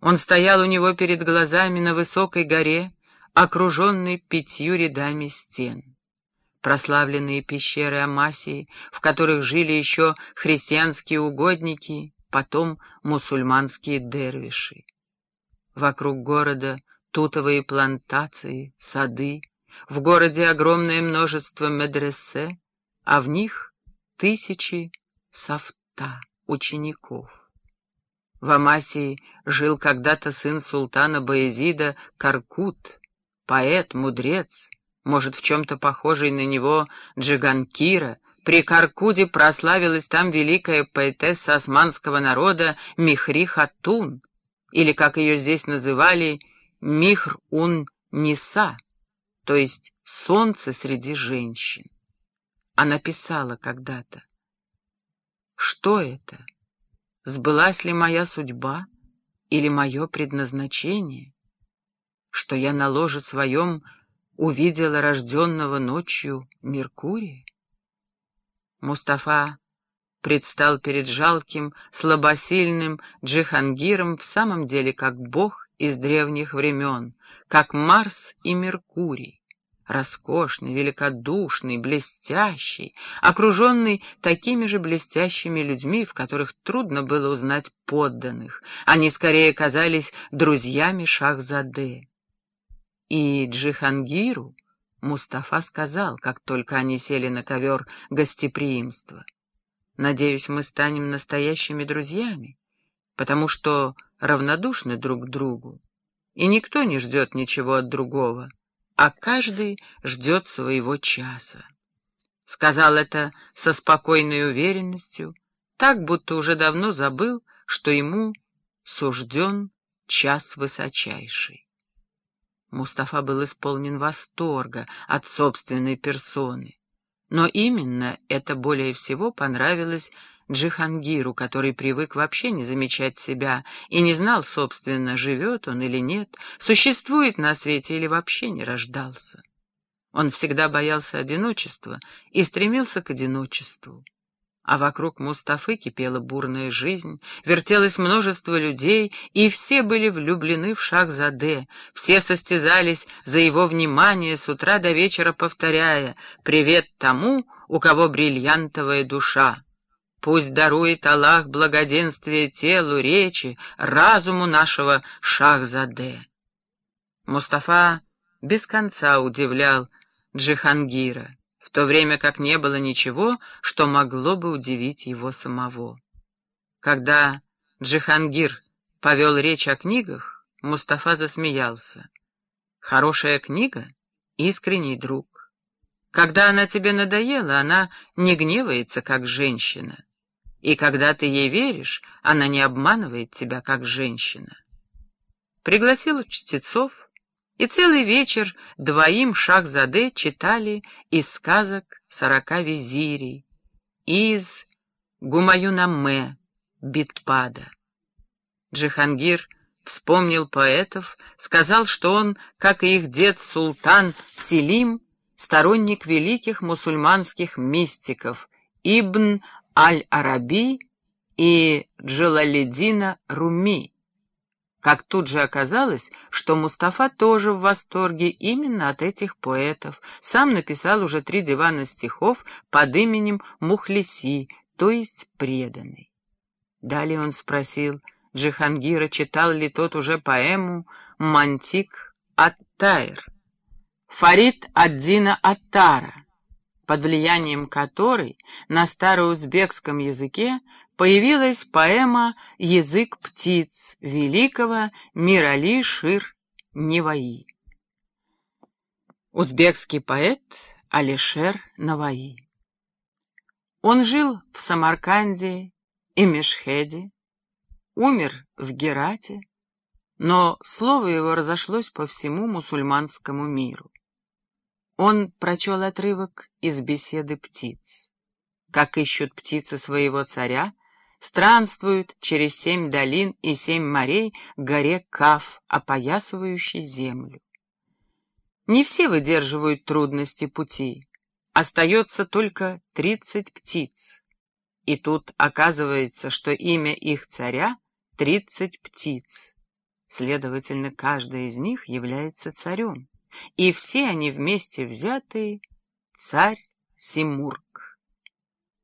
Он стоял у него перед глазами на высокой горе, окруженной пятью рядами стен. Прославленные пещеры Амасии, в которых жили еще христианские угодники, потом мусульманские дервиши. Вокруг города тутовые плантации, сады, в городе огромное множество медресе, а в них тысячи софта, учеников. В Амасии жил когда-то сын султана Баязида Каркут, поэт, мудрец, может, в чем-то похожий на него Джиганкира. При Каркуде прославилась там великая поэтесса османского народа Михри Хатун, или, как ее здесь называли, Михр-ун-Ниса, то есть солнце среди женщин. Она писала когда-то. Что это? Сбылась ли моя судьба или мое предназначение? Что я на ложе своем увидела рожденного ночью Меркурия? Мустафа предстал перед жалким, слабосильным Джихангиром в самом деле как бог из древних времен, как Марс и Меркурий роскошный, великодушный, блестящий, окруженный такими же блестящими людьми, в которых трудно было узнать подданных. Они скорее казались друзьями Шахзаде. И Джихангиру Мустафа сказал, как только они сели на ковер гостеприимства. «Надеюсь, мы станем настоящими друзьями, потому что равнодушны друг к другу, и никто не ждет ничего от другого» а каждый ждет своего часа. Сказал это со спокойной уверенностью, так будто уже давно забыл, что ему сужден час высочайший. Мустафа был исполнен восторга от собственной персоны, но именно это более всего понравилось Джихангиру, который привык вообще не замечать себя и не знал, собственно, живет он или нет, существует на свете или вообще не рождался. Он всегда боялся одиночества и стремился к одиночеству. А вокруг Мустафы кипела бурная жизнь, вертелось множество людей, и все были влюблены в Шахзаде, все состязались за его внимание с утра до вечера, повторяя «Привет тому, у кого бриллиантовая душа». Пусть дарует Аллах благоденствие телу, речи, разуму нашего Шахзаде. Мустафа без конца удивлял Джихангира, в то время как не было ничего, что могло бы удивить его самого. Когда Джихангир повел речь о книгах, Мустафа засмеялся. «Хорошая книга — искренний друг. Когда она тебе надоела, она не гневается, как женщина. И когда ты ей веришь, она не обманывает тебя, как женщина. Пригласил чтецов, и целый вечер двоим Шахзаде читали из сказок сорока визирей, из Гумаюнаме, Битпада. Джихангир вспомнил поэтов, сказал, что он, как и их дед Султан Селим, сторонник великих мусульманских мистиков, Ибн Аль-Араби и Джалалидина Руми. Как тут же оказалось, что Мустафа тоже в восторге именно от этих поэтов. Сам написал уже три дивана стихов под именем Мухлиси, то есть преданный. Далее он спросил Джихангира, читал ли тот уже поэму «Мантик Ат-Тайр». Фарид Аддина Аттара под влиянием которой на староузбекском языке появилась поэма «Язык птиц» великого Мирали Шир Неваи. Узбекский поэт Алишер Наваи. Он жил в Самарканде и Мешхеде, умер в Герате, но слово его разошлось по всему мусульманскому миру. Он прочел отрывок из беседы птиц. Как ищут птицы своего царя, странствуют через семь долин и семь морей к горе Каф, опоясывающей землю. Не все выдерживают трудности пути. Остается только тридцать птиц. И тут оказывается, что имя их царя — тридцать птиц. следовательно, каждый из них является царем, и все они вместе взятые — царь Симург.